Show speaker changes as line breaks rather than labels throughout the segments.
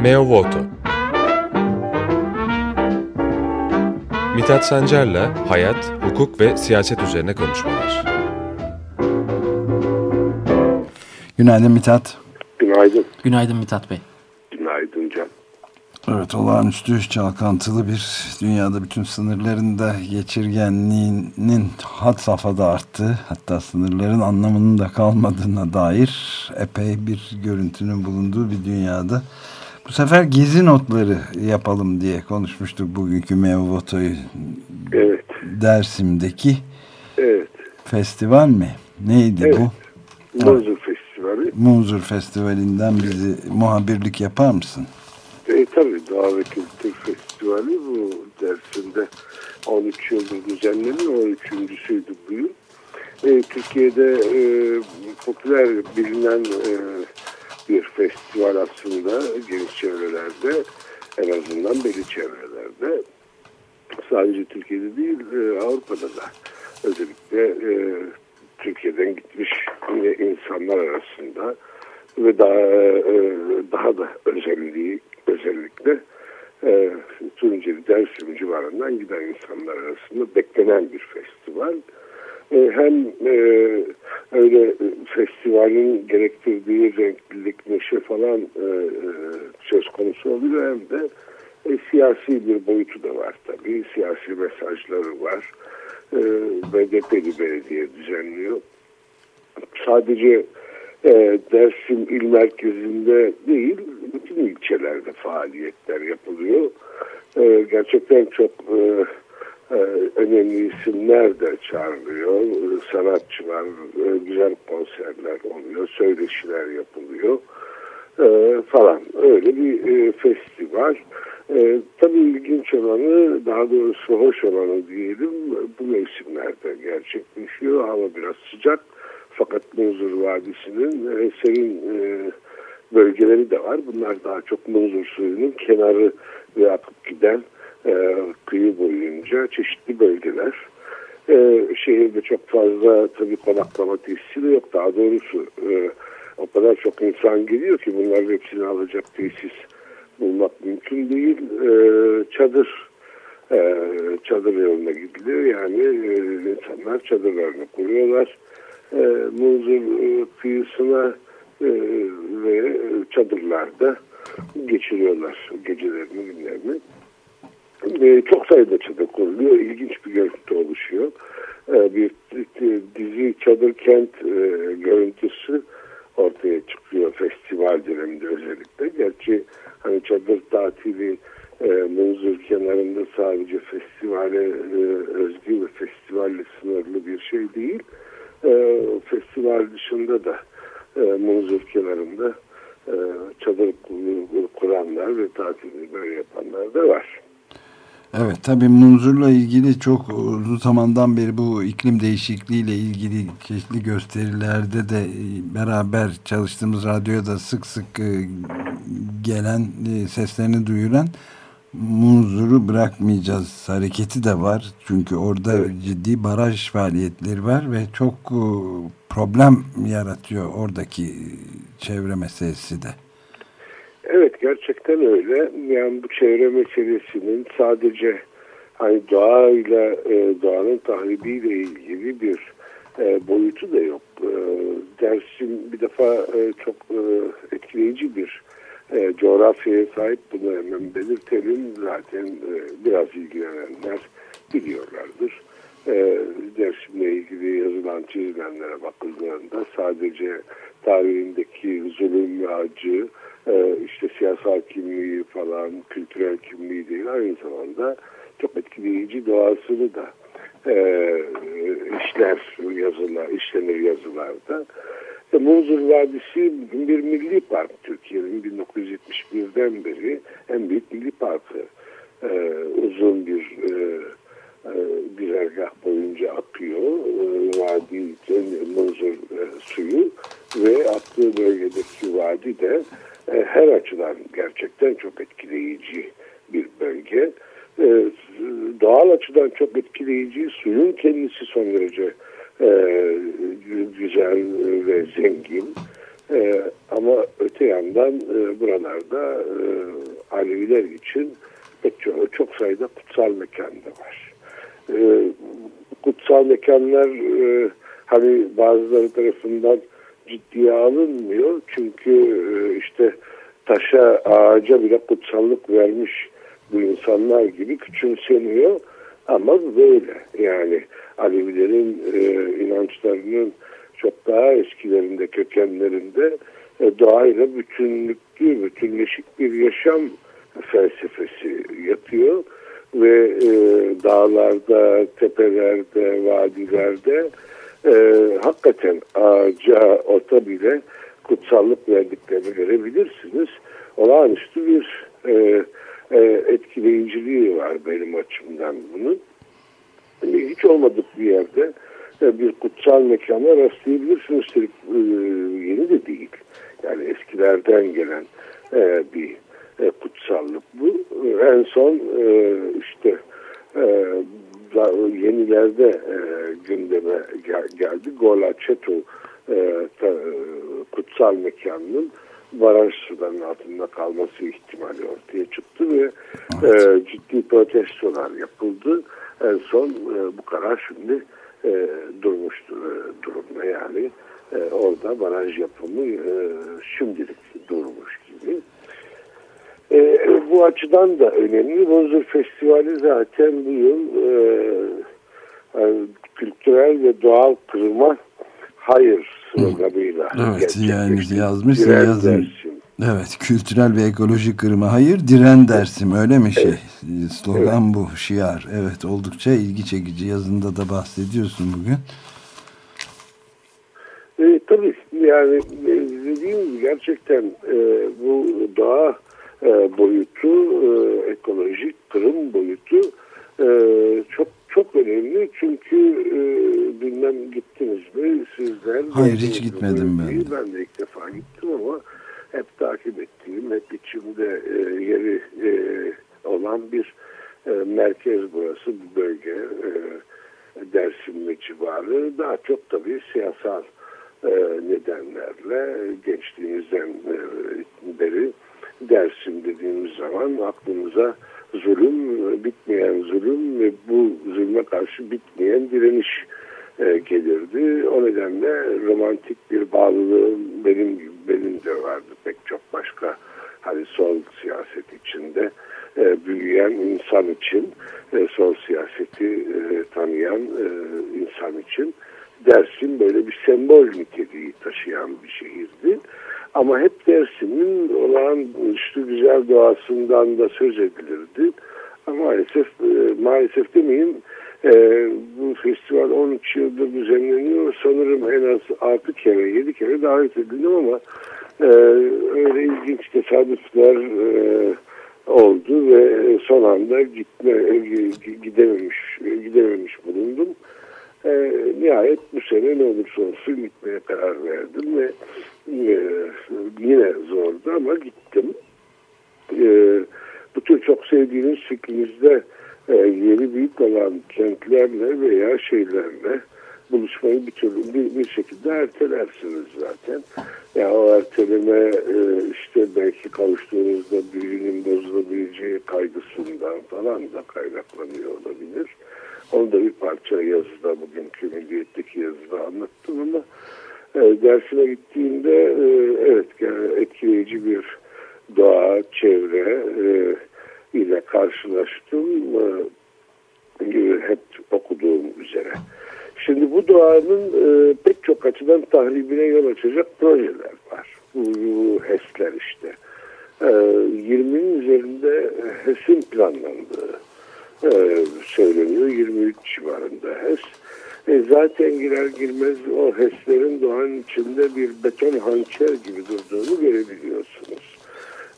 Meo Voto Mithat Sancar'la hayat, hukuk ve siyaset üzerine konuşmalar.
Günaydın Mithat.
Günaydın.
Günaydın Mithat Bey.
Evet olağanüstü çalkantılı bir dünyada bütün sınırlarında geçirgenliğinin had safhada arttığı hatta sınırların anlamının da kalmadığına dair epey bir görüntünün bulunduğu bir dünyada bu sefer gezi notları yapalım diye konuşmuştuk bugünkü Mevoto'yu
evet.
Dersim'deki
evet.
festival mi? Neydi
evet.
bu?
Munzur Festivali.
Munzur Festivali'nden bizi muhabirlik yapar mısın?
E, Doğa ve Kültür Festivali bu dersinde 13 yıldır düzenleniyor. 13.süydü bu yıl. E, Türkiye'de e, popüler bilinen e, bir festival aslında geniş çevrelerde en azından belli çevrelerde sadece Türkiye'de değil e, Avrupa'da da özellikle e, Türkiye'den gitmiş insanlar arasında ve daha e, daha da özelliği özellikle e, Tunceli, Dersim civarından giden insanlar arasında beklenen bir festival. E, hem e, öyle festivalin gerektirdiği renklilik, neşe falan e, e, söz konusu oluyor hem de e, siyasi bir boyutu da var tabii. Siyasi mesajları var. E, BDP'li belediye düzenliyor. Sadece e, Dersim il merkezinde değil, faaliyetler yapılıyor. E, gerçekten çok e, e, önemli isimler de çağrılıyor. E, sanatçılar, e, güzel konserler oluyor, söyleşiler yapılıyor e, falan. Öyle bir e, festival. E, tabii ilginç olanı, daha doğrusu hoş olanı diyelim, bu mevsimlerde gerçekleşiyor. Hava biraz sıcak. Fakat Munzur Vadisi'nin e, serin e, bölgeleri de var. Bunlar daha çok Munzur suyunun kenarı ve akıp giden e, kıyı boyunca çeşitli bölgeler. E, şehirde çok fazla tabii konaklama tesisi yok. Daha doğrusu e, o kadar çok insan geliyor ki bunların hepsini alacak tesis bulmak mümkün değil. E, çadır e, çadır yoluna gidiliyor. Yani e, insanlar çadırlarını kuruyorlar. E, Munzur e, kıyısına e, ve çadırlarda geçiriyorlar gecelerini, günlerini. E, çok sayıda çadır kuruluyor. İlginç bir görüntü oluşuyor. E, bir dizi çadır kent e, görüntüsü ortaya çıkıyor festival döneminde özellikle. Gerçi hani çadır tatili e, kenarında sadece festivale e, özgü ve festivalle sınırlı bir şey değil. E, festival dışında da e, Munzur kenarında e, çadır kuranlar ve tatilini böyle yapanlar da var.
Evet tabii Munzur'la ilgili çok uzun zamandan beri bu iklim değişikliğiyle ilgili çeşitli gösterilerde de e, beraber çalıştığımız radyoda sık sık e, gelen e, seslerini duyuran Munzur'u bırakmayacağız hareketi de var. Çünkü orada evet. ciddi baraj faaliyetleri var ve çok problem yaratıyor oradaki çevre meselesi de.
Evet gerçekten öyle. Yani bu çevre meselesinin sadece hani doğayla e, doğanın tahribiyle ilgili bir e, boyutu da yok. E, Dersim bir defa e, çok e, etkileyici bir e, coğrafyaya sahip bunu hemen belirtelim. Zaten e, biraz ilgilenenler biliyorlardır. E, Dersim'le ilgili yazılan çizilenlere bakıldığında sadece tarihindeki zulüm ve acı, e, işte siyasal kimliği falan, kültürel kimliği değil aynı zamanda çok etkileyici doğasını da e, işler yazılar, işlenir yazılarda. E, Munzur Vadisi bir milli park Türkiye'nin 1971'den beri en büyük milli parkı. E, uzun bir e, e, güzergah boyunca akıyor. E, vadi Munzur e, suyu ve aktığı bölgedeki vadi de e, her açıdan gerçekten çok etkileyici bir bölge. E, doğal açıdan çok etkileyici, suyun kendisi son derece e, güzel ve zengin. E, ama öte yandan e, buralarda e, Aleviler için pek çok, sayıda kutsal mekan da var. E, kutsal mekanlar e, hani bazıları tarafından ciddiye alınmıyor. Çünkü e, işte taşa, ağaca bile kutsallık vermiş bu insanlar gibi küçümseniyor. Ama böyle yani Alevilerin e, inançlarının çok daha eskilerinde, kökenlerinde e, doğayla bütünlüklü, bütünleşik bir yaşam felsefesi yatıyor ve e, dağlarda, tepelerde, vadilerde e, hakikaten ağaca, ota bile kutsallık verdiklerini görebilirsiniz. Olağanüstü bir e, e, etkileyiciliği var benim açımdan bunun. E, hiç olmadık bir yerde e, bir kutsal mekana rastlayabilirsiniz. Üstelik e, yeni de değil. Yani eskilerden gelen e, bir kutsallık bu. En son işte yenilerde gündeme gel, geldi. Gola Çeto kutsal mekanının baraj suların altında kalması ihtimali ortaya çıktı ve evet. e, ciddi protestolar yapıldı. En son e, bu karar şimdi e, durmuştur e, durumda yani e, orada baraj yapımı e, şimdilik durmuş gibi. E, bu açıdan da önemli. Bozdur Festivali zaten bu yıl e, e, kültürel ve doğal kırılma hayır sloganıyla.
Evet yani yazmışsın yazın. Evet kültürel ve ekolojik kırıma hayır diren dersim öyle mi şey evet. slogan evet. bu şiar evet oldukça ilgi çekici yazında da bahsediyorsun bugün.
E, tabii yani e, dediğim gibi gerçekten e, bu doğa e, boyutu e, ekolojik kırım boyutu e, çok çok önemli çünkü e, bilmem gittiniz mi sizler?
Hayır hiç gitmedim ben.
De. Ben de ilk defa gittim ama hep takip ettiğim, hep içimde e, yeri e, olan bir e, merkez burası, bir bölge. E, Dersim ve civarı daha çok tabii siyasal e, nedenlerle gençliğimizden e, beri Dersim dediğimiz zaman aklımıza zulüm, bitmeyen zulüm ve bu zulme karşı bitmeyen direniş e, gelirdi. O nedenle romantik bir bağlılığım benim benim de vardı pek çok başka hani sol siyaset içinde e, büyüyen insan için e, sol siyaseti e, tanıyan e, insan için Dersim böyle sembol niteliği taşıyan bir şehirdi. Ama hep Dersim'in olan işte güzel doğasından da söz edilirdi. Ama maalesef e, maalesef demeyeyim e, bu festival 13 yıldır düzenleniyor. Sanırım en az 6 kere 7 kere davet edildim ama e, öyle ilginç tesadüfler e, oldu ve son anda gitme gidememiş gidememiş bulundum. E, nihayet bu sene ne olursa olsun gitmeye karar verdim ve e, yine zordu ama gittim. E, bu tür çok sevdiğiniz fikrinizde e, yeri büyük olan kentlerle veya şeylerle buluşmayı bir türlü bir, bir şekilde ertelersiniz zaten. Ya yani o erteleme e, işte belki kavuştuğunuzda büyünün bozulabileceği kaygısından falan da kaynaklanıyor olabilir. Onu da bir parça yazıda bugünkü Milliyet'teki yazıda anlattım ama e, dersine gittiğimde e, evet yani etkileyici bir doğa, çevre e, ile karşılaştım. E, hep okuduğum üzere. Şimdi bu doğanın e, pek çok açıdan tahribine yol açacak projeler var. Bu, bu HES'ler işte. E, 20'nin üzerinde HES'in planlandığı e, söyleniyor. 23 civarında HES. E, zaten girer girmez o HES'lerin doğanın içinde bir beton hançer gibi durduğunu görebiliyorsunuz.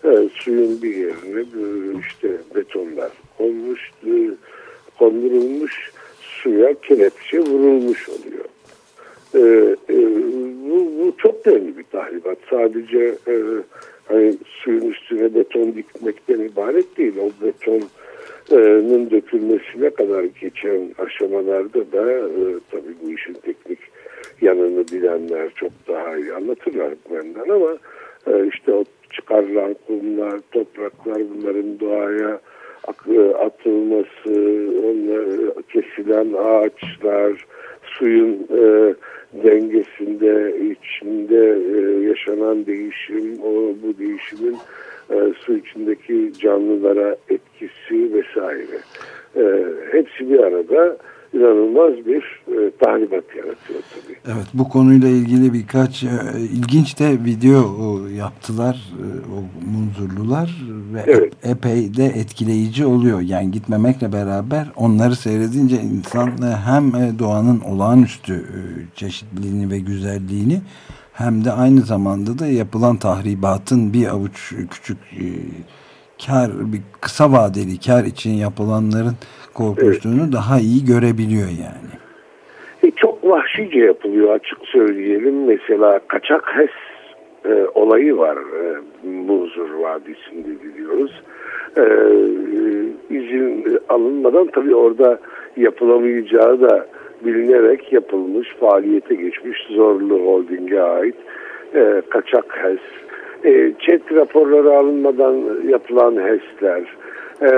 E, suyun bir yerine e, işte betonlar konmuş, kondurulmuş suya kelepçe vurulmuş oluyor. Ee, e, bu, bu çok önemli bir tahribat. Sadece e, hani suyun üstüne beton dikmekten ibaret değil. O betonun dökülmesine kadar geçen aşamalarda da e, tabii bu işin teknik yanını bilenler çok daha iyi anlatırlar benden ama e, işte o çıkarılan kumlar, topraklar bunların doğaya atılması, onlar, kesilen ağaçlar, suyun e, dengesinde, içinde e, yaşanan değişim, o bu değişimin e, su içindeki canlılara etkisi vesaire. E, hepsi bir arada inanılmaz bir e, tahribat yaratıyor tabii.
Evet bu konuyla ilgili birkaç e, ilginç de video o, yaptılar e, o munzurlular ve evet. epey de etkileyici oluyor. Yani gitmemekle beraber onları seyredince insan e, hem e, doğanın olağanüstü e, çeşitliliğini ve güzelliğini hem de aynı zamanda da yapılan tahribatın bir avuç küçük e, kar bir kısa vadeli kar için yapılanların korkunçluğunu evet. daha iyi görebiliyor yani.
E, çok vahşice yapılıyor açık söyleyelim. Mesela kaçak HES e, olayı var e, Muzur Vadisi'nde biliyoruz. E, izin alınmadan tabii orada yapılamayacağı da bilinerek yapılmış, faaliyete geçmiş Zorlu Holding'e ait e, kaçak HES. E, raporları alınmadan yapılan HES'ler. E,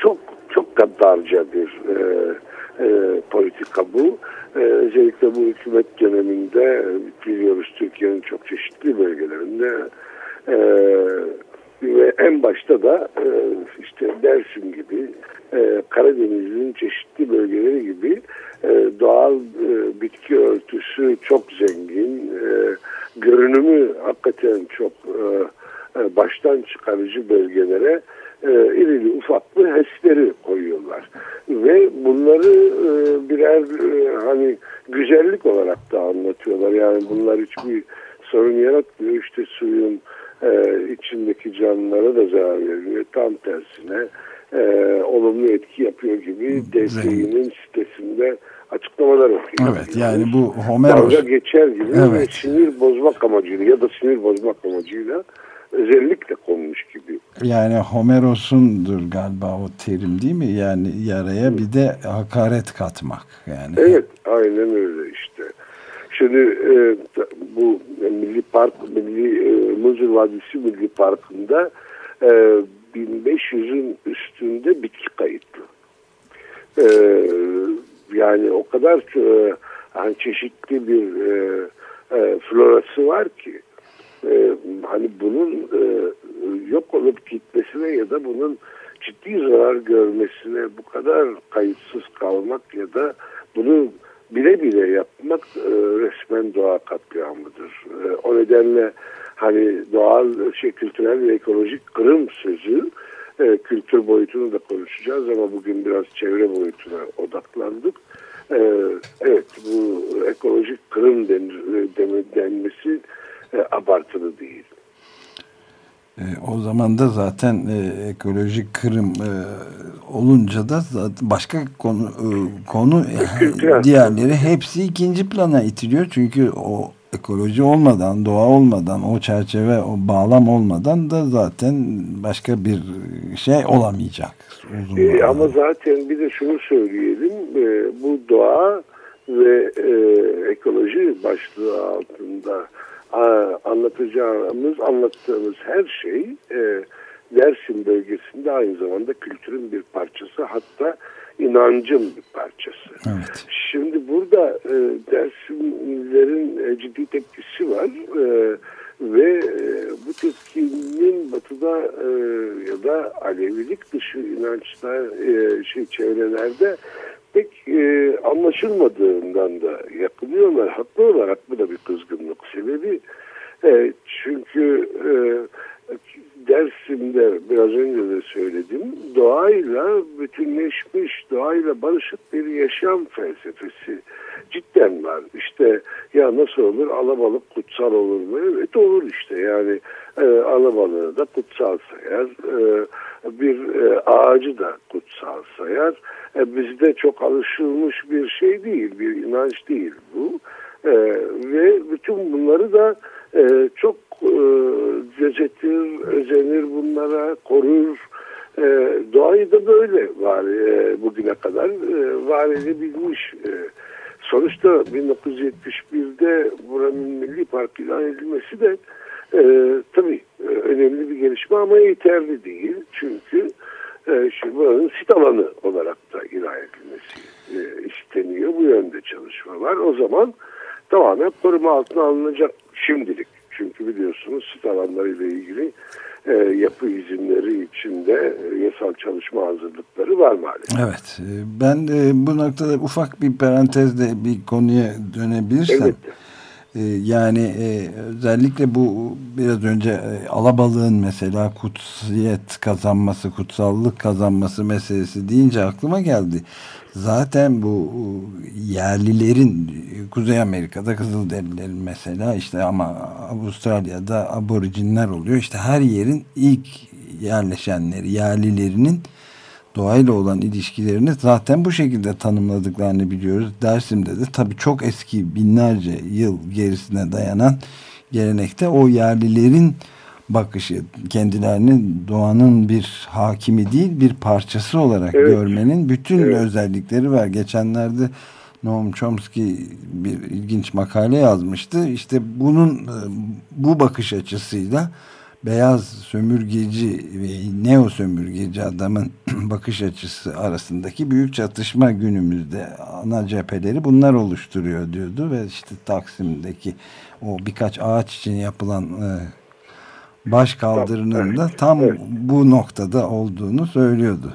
çok çok gaddarca bir e, e, politika bu. E, özellikle bu hükümet döneminde biliyoruz Türkiye'nin çok çeşitli bölgelerinde e, ve en başta da e, işte Dersim gibi e, Karadeniz'in çeşitli bölgeleri gibi e, doğal bitki örtüsü çok zengin, e, görünümü hakikaten çok baştan çıkarıcı bölgelere irili ufaklı HES'leri koyuyorlar. Ve bunları birer hani güzellik olarak da anlatıyorlar. Yani bunlar hiçbir sorun yaratmıyor. İşte suyun e, içindeki canlılara da zarar veriyor. Tam tersine e, olumlu etki yapıyor gibi DSİ'nin sitesinde açıklamalar okuyor.
Evet yani bu Homeros. Dalga
geçer gibi evet. ve sinir bozmak amacıyla ya da sinir bozmak amacıyla özellikle konmuş gibi.
Yani Homeros'undur galiba o terim değil mi? Yani yaraya bir de hakaret katmak. yani.
Evet aynen öyle işte. Şimdi e, bu Milli Park, Milli e, Muzur Vadisi Milli Parkı'nda e, 1500'ün üstünde bitki kayıtlı. E, yani o kadar e, hani çeşitli bir e, e, florası var ki e, hani bunun e, yok olup gitmesine ya da bunun ciddi zarar görmesine bu kadar kayıtsız kalmak ya da bunu bile bile yapmak e, resmen doğa katliamıdır. E, o nedenle hani doğal, şey, kültürel ve ekolojik kırım sözü e, kültür boyutunu da konuşacağız ama bugün biraz çevre boyutuna odaklandık. E, evet bu ekolojik kırım denir, denmesi e, abartılı değil.
E, o zaman da zaten e, ekolojik kırım e, olunca da başka konu e, konu e, diğerleri hepsi ikinci plana itiliyor. Çünkü o ekoloji olmadan, doğa olmadan, o çerçeve, o bağlam olmadan da zaten başka bir şey olamayacak.
E, ama zaten bir de şunu söyleyelim, e, bu doğa ve e, ekoloji başlığı altında anlatacağımız, anlattığımız her şey e, Dersim bölgesinde aynı zamanda kültürün bir parçası hatta inancın bir parçası. Evet. Şimdi burada e, Dersimlilerin e, ciddi tepkisi var e, ve e, bu tepkinin batıda e, ya da Alevilik dışı inançlar e, şey çevrelerde e, anlaşılmadığından da yakınıyorlar. Haklı olarak bu da bir kızgınlık sebebi. E, çünkü e, Dersim'de biraz önce de söyledim. Doğayla bütünleşmiş, doğayla barışık bir yaşam felsefesi cidden var. İşte ya nasıl olur alabalık kutsal olur mu? Evet olur işte yani e, alabalığı da kutsal sayar. Bir e, ağacı da kutsal sayar. E, bizde çok alışılmış bir şey değil, bir inanç değil bu. E, ve bütün bunları da çok e, gözetir, özenir bunlara, korur. Doğayı da böyle var bugüne kadar e, var edebilmiş. Sonuçta 1971'de buranın Milli Park ilan edilmesi de e, tabii önemli bir gelişme ama yeterli değil. Çünkü e, şimdi buranın sit alanı olarak da ilan edilmesi e, isteniyor. Bu yönde çalışma var. O zaman tamamen koruma altına alınacak şimdilik. Çünkü biliyorsunuz sit alanları ile ilgili e, yapı izinleri içinde e, yasal çalışma hazırlıkları var maalesef.
Evet. E, ben e, bu noktada ufak bir parantezle bir konuya dönebilirsem. Evet. E, yani e, özellikle bu biraz önce e, alabalığın mesela kutsiyet kazanması, kutsallık kazanması meselesi deyince aklıma geldi. Zaten bu yerlilerin Kuzey Amerika'da Kızılderililerin mesela işte ama Avustralya'da aborijinler oluyor. İşte her yerin ilk yerleşenleri, yerlilerinin doğayla olan ilişkilerini zaten bu şekilde tanımladıklarını biliyoruz. Dersim'de de tabii çok eski binlerce yıl gerisine dayanan gelenekte o yerlilerin bakışı kendilerini doğanın bir hakimi değil bir parçası olarak evet. görmenin bütün evet. özellikleri var. Geçenlerde Noam Chomsky bir ilginç makale yazmıştı. İşte bunun e, bu bakış açısıyla beyaz sömürgeci ve neo sömürgeci adamın bakış açısı arasındaki büyük çatışma günümüzde ana cepheleri bunlar oluşturuyor diyordu ve işte Taksim'deki o birkaç ağaç için yapılan e, baş kaldırının da tam evet. bu noktada olduğunu söylüyordu.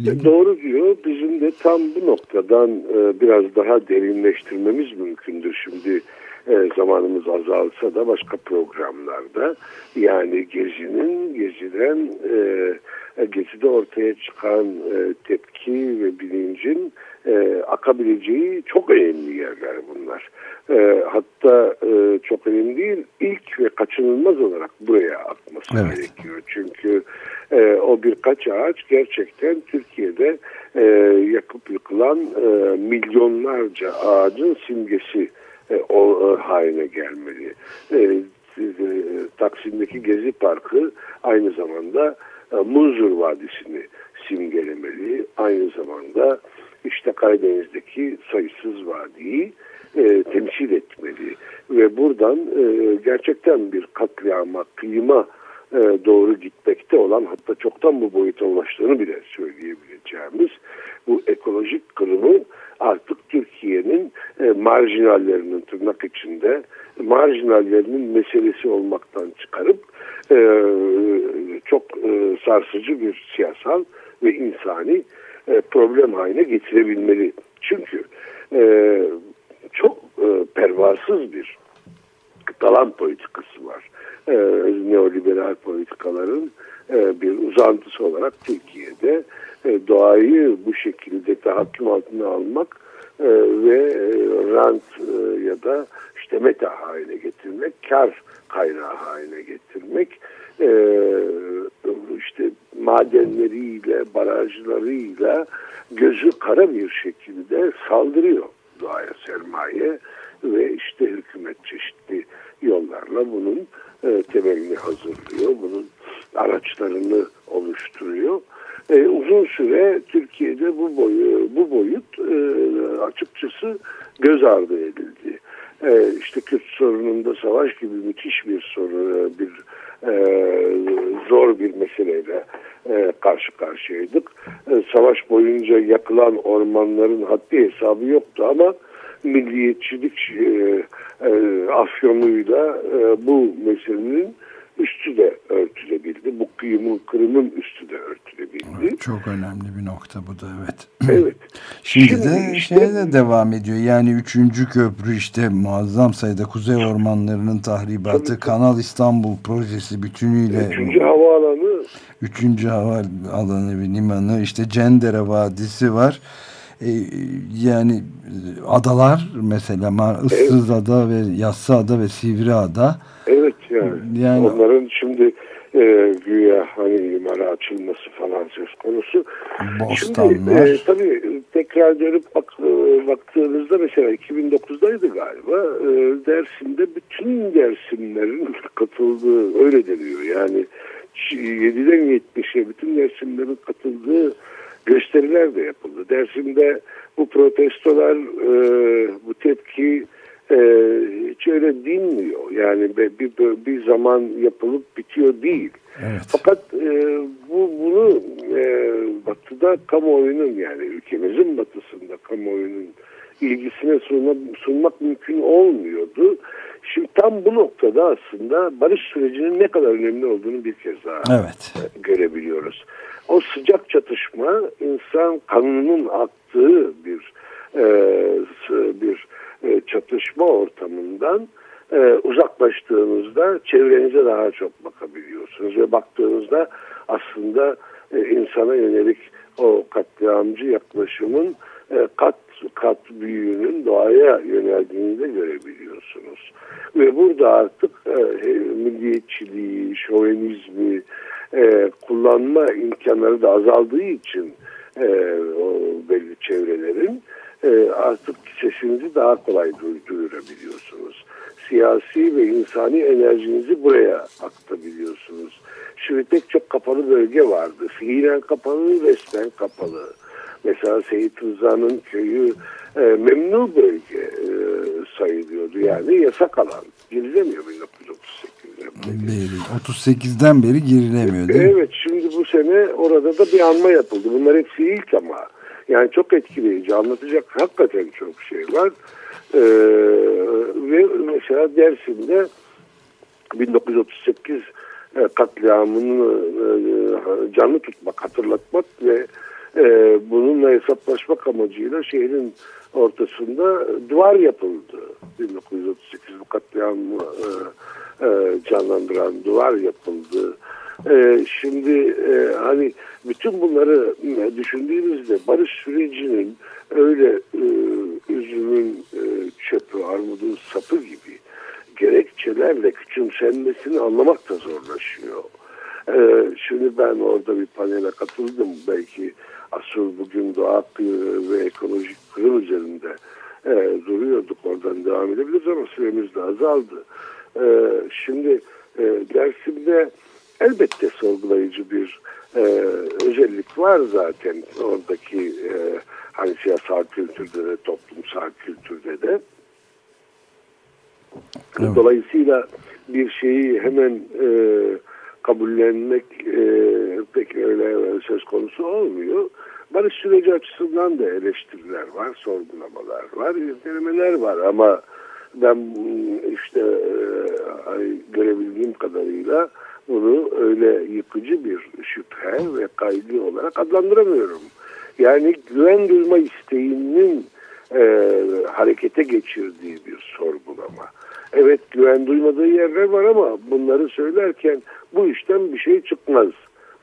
E, doğru diyor. Bizim de tam bu noktadan e, biraz daha derinleştirmemiz mümkündür. Şimdi e, zamanımız azalsa da başka programlarda yani Gezi'nin, Gezi'den e, Gezi'de ortaya çıkan e, tepki ve bilincin e, akabileceği çok önemli yerler bunlar. E, hatta e, çok önemli değil, ilk ve kaçınılmaz olarak buraya akması evet. gerekiyor. Çünkü e, o birkaç ağaç gerçekten Türkiye'de e, yakıp yıkılan e, milyonlarca ağacın simgesi e, o, e, haline gelmeli. E, Taksim'deki Gezi Parkı aynı zamanda e, Munzur Vadisi'ni simgelemeli. Aynı zamanda işte Karadeniz'deki sayısız vadiyi e, temsil etmeli. Ve buradan e, gerçekten bir katliama, kıyıma e, doğru gitmekte olan hatta çoktan bu boyuta ulaştığını bile söyleyebileceğimiz bu ekolojik kırımı artık Türkiye'nin e, marjinallerinin tırnak içinde marjinallerinin meselesi olmaktan çıkarıp e, çok e, sarsıcı bir siyasal ve insani e, problem haline getirebilmeli. Çünkü çok pervasız bir dalan politikası var. Neoliberal politikaların bir uzantısı olarak Türkiye'de doğayı bu şekilde tahakküm altına almak e, ve e, rant e, ya da işte meta haline getirmek, kar kaynağı haline getirmek, e, işte madenleriyle, barajlarıyla gözü kara bir şekilde saldırıyor doğaya sermaye ve işte hükümet çeşitli yollarla bunun e, temelini hazırlıyor. Bunun araçlarını oluşturuyor. E, uzun süre Türkiye'de bu boyu, bu boyut e, açıkçası göz ardı edildi. E, işte Kürt sorununda savaş gibi müthiş bir sorun, bir e, zor bir meseleyle e, karşı karşıyaydık. E, savaş boyunca yakılan ormanların haddi hesabı yoktu ama milliyetçilik e, e, afyonuyla e, bu meselenin üstü de örtülebildi. Bu kıyımın kırımın üstü de örtülebildi.
Evet, çok önemli bir nokta bu da evet.
Evet.
Şimdi, Şimdi de işte, şeye de devam ediyor. Yani üçüncü köprü işte muazzam sayıda kuzey ormanlarının tahribatı, tabii, Kanal İstanbul projesi bütünüyle.
Üçüncü havaalanı.
Üçüncü hava alanı ve limanı işte Cendere Vadisi var. Ee, yani adalar mesela Issız evet. Ada ve Yassı Ada ve Sivri Ada.
Yani. yani onların şimdi e, güya hani limana açılması falan söz konusu.
Bostanlar. Şimdi
e, tabii tekrar dönüp bak, e, baktığınızda mesela 2009'daydı galiba e, Dersim'de bütün Dersimlerin katıldığı öyle deniyor yani 7'den 70'e bütün Dersimlerin katıldığı gösteriler de yapıldı. Dersim'de bu protestolar, e, bu tepki e, hiç öyle dinmiyor. Yani bir, bir, bir zaman yapılıp bitiyor değil. Evet. Fakat e, bu bunu e, batıda kamuoyunun yani ülkemizin batısında kamuoyunun ilgisine sunma, sunmak mümkün olmuyordu. Şimdi tam bu noktada aslında barış sürecinin ne kadar önemli olduğunu bir kez daha evet. görebiliyoruz. O sıcak çatışma insan kanının aktığı bir e, çatışma ortamından e, uzaklaştığınızda çevrenize daha çok bakabiliyorsunuz ve baktığınızda aslında e, insana yönelik o katliamcı yaklaşımın e, kat kat büyüğünün doğaya yöneldiğini de görebiliyorsunuz. Ve burada artık e, milliyetçiliği, şovenizmi e, kullanma imkanları da azaldığı için e, o belli çevrelerin e, artık sesinizi daha kolay duyurabiliyorsunuz. Siyasi ve insani enerjinizi buraya aktabiliyorsunuz. Şimdi pek çok kapalı bölge vardı. Fiilen kapalı, resmen kapalı. Mesela Seyit Rıza'nın köyü e, memnu bölge e, sayılıyordu. Yani yasak alan. Girilemiyor 1938'den
beri. 38'den beri girilemiyor değil
mi? Evet şimdi bu sene orada da bir anma yapıldı. Bunlar hepsi ilk ama. Yani çok etkileyici. Anlatacak hakikaten çok şey var. Ee, ve mesela Dersim'de 1938 e, katliamını e, canlı tutmak, hatırlatmak ve e, bununla hesaplaşmak amacıyla şehrin ortasında duvar yapıldı. 1938 bu katliamı canlandıran duvar yapıldı. E, şimdi e, hani bütün bunları e, düşündüğümüzde barış sürecinin öyle e, üzümün çöpü, armudun sapı gibi gerekçelerle küçümsenmesini anlamak da zorlaşıyor. Ee, şimdi ben orada bir panele katıldım. Belki asıl bugün doğa ve ekolojik kırım üzerinde duruyorduk. Oradan devam edebiliriz ama süremiz de azaldı. E, şimdi Dersim'de elbette sorgulayıcı bir e, özellik var zaten oradaki e, hani siyasal kültürde de toplumsal kültürde de. Evet. Dolayısıyla bir şeyi hemen e, kabullenmek e, pek öyle söz konusu olmuyor. Barış süreci açısından da eleştiriler var, sorgulamalar var, izlemeler var ama ben işte e, görebildiğim kadarıyla bunu öyle yıkıcı bir şüphe ve kaygı olarak adlandıramıyorum. Yani güven duyma isteğinin e, harekete geçirdiği bir sorgulama. Evet güven duymadığı yerler var ama bunları söylerken bu işten bir şey çıkmaz.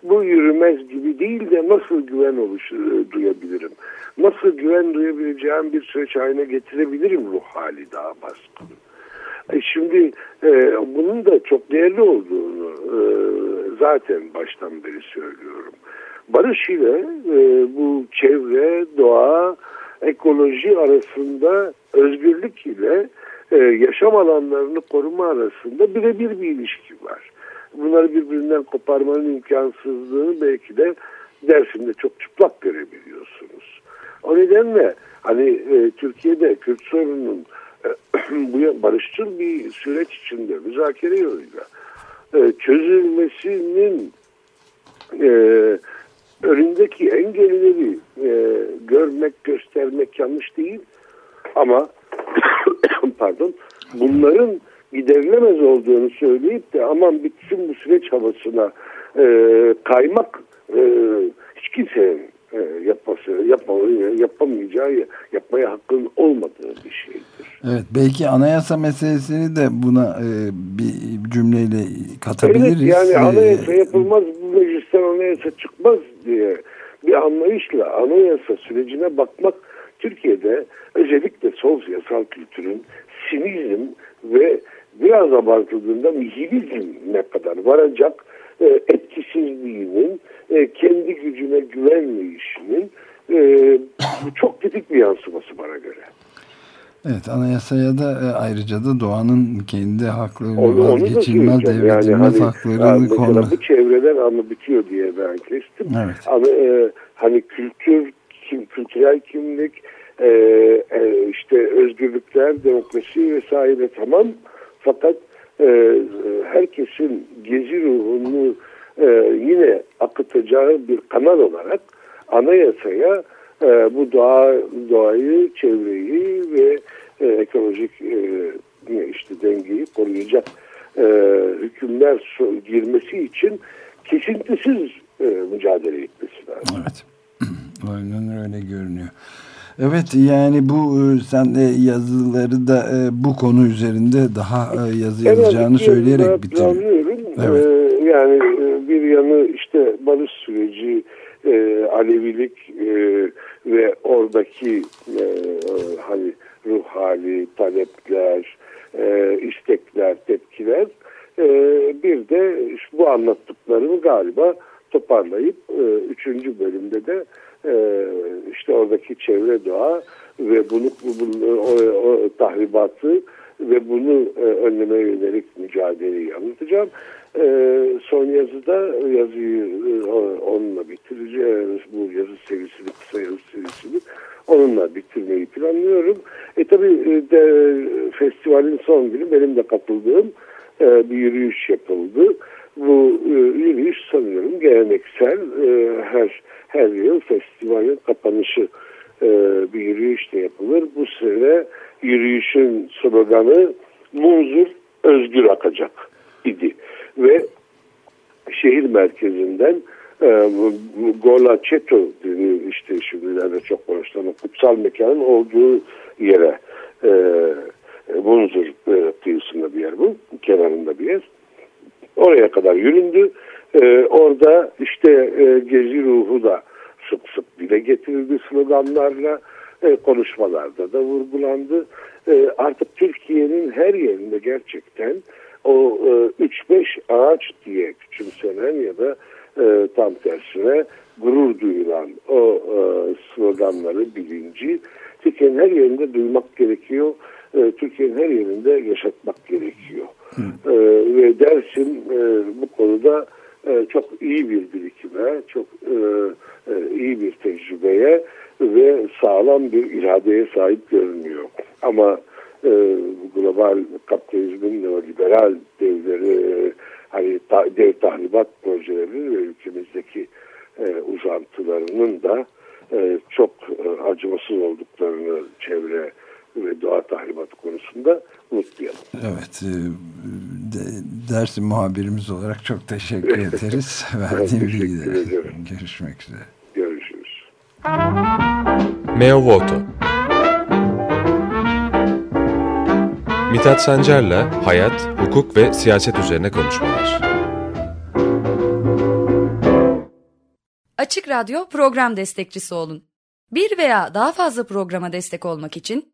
Bu yürümez gibi değil de nasıl güven oluşur, duyabilirim? Nasıl güven duyabileceğim bir süreç haline getirebilirim ruh hali daha baskın? E şimdi e, bunun da çok değerli olduğunu e, zaten baştan beri söylüyorum. Barış ile e, bu çevre, doğa, ekoloji arasında özgürlük ile e, yaşam alanlarını koruma arasında birebir bir ilişki var. Bunları birbirinden koparmanın imkansızlığını belki de dersinde çok çıplak görebiliyorsunuz. O nedenle hani e, Türkiye'de Kürt sorununun bu barışçıl bir süreç içinde müzakere yoluyla e, çözülmesinin e, önündeki engelleri e, görmek, göstermek yanlış değil. Ama pardon bunların giderilemez olduğunu söyleyip de aman bitsin bu süreç havasına kaymak hiç kimsenin yapması, yapma, yapamayacağı, yapmaya hakkın olmadığı bir şeydir.
Evet, belki anayasa meselesini de buna e, bir cümleyle katabiliriz.
Evet, yani anayasa yapılmaz, bu meclisten anayasa çıkmaz diye bir anlayışla anayasa sürecine bakmak Türkiye'de özellikle sol siyasal kültürün sinizm ve biraz abartıldığında nihilizme kadar varacak e, etkisizliğinin, e, kendi gücüne güvenmeyişinin e, çok tipik bir yansıması bana göre.
Evet anayasaya da e, ayrıca da doğanın kendi hakları onu, vazgeçilmez devredilmez yani hani, haklarını konu.
Bu çevreler ama bitiyor diye ben kestim. Evet. Ama e, hani kültür, kim, kültürel kimlik, e, e, işte özgürlükler, demokrasi vesaire tamam. Fakat e, herkesin gezi ruhunu e, yine akıtacağı bir kanal olarak anayasaya e, bu doğa doğayı, çevreyi ve e, ekolojik e, işte dengeyi koruyacak hükümler girmesi için kesintisiz mücadele etmesi lazım.
Evet. Aynen öyle görünüyor. Evet yani bu e, sen de yazıları da e, bu konu üzerinde daha e, yazı yazacağını evet, söyleyerek bitirdin.
Evet. Ee, yani bir yanı işte barış süreci, Alevilik ve oradaki hani ruh hali, talepler, istekler, tepkiler. bir de bu anlattıklarımı galiba toparlayıp üçüncü bölümde de e, oradaki çevre doğa ve bunu, bunu o, o tahribatı ve bunu e, önlemeye yönelik mücadeleyi anlatacağım. E, son yazıda yazıyı e, onunla bitireceğiz. Bu yazı serisini, kısa yazı serisini onunla bitirmeyi planlıyorum. E tabi e, de, festivalin son günü benim de katıldığım e, bir yürüyüş yapıldı. Bu e, yürüyüş sanıyorum geleneksel e, her her yıl festivalin kapanışı e, bir yürüyüş de yapılır. Bu sene yürüyüşün sloganı Munzur özgür akacak idi. Ve şehir merkezinden e, Gola Çeto işte şimdilerde çok konuşulan kutsal mekanın olduğu yere e, Munzur e, kıyısında bir yer bu. Kenarında bir yer. Oraya kadar yüründü ee, orada işte e, gezi ruhu da sık sık dile getirildi sloganlarla e, konuşmalarda da vurgulandı. E, artık Türkiye'nin her yerinde gerçekten o e, 3-5 ağaç diye küçümsenen ya da e, tam tersine gurur duyulan o e, sloganları, bilinci Türkiye'nin her yerinde duymak gerekiyor. E, Türkiye'nin her yerinde yaşatmak gerekiyor. E, ve Dersim e, bu konuda e, çok iyi bir birikime, çok e, e, iyi bir tecrübeye ve sağlam bir iradeye sahip görünüyor. Ama global kapitalizmin neoliberal devleri, hani dev tahribat projelerinin ve ülkemizdeki uzantılarının da çok acımasız olduklarını çevre ve doğa tahribatı konusunda unutmayalım.
Evet. E, de, dersin muhabirimiz olarak çok teşekkür ederiz. Verdiğim bilgiler. Görüşmek üzere.
Görüşürüz.
Meo Voto Mithat Sancar'la hayat, hukuk ve siyaset üzerine konuşmalar.
Açık Radyo program destekçisi olun. Bir veya daha fazla programa destek olmak için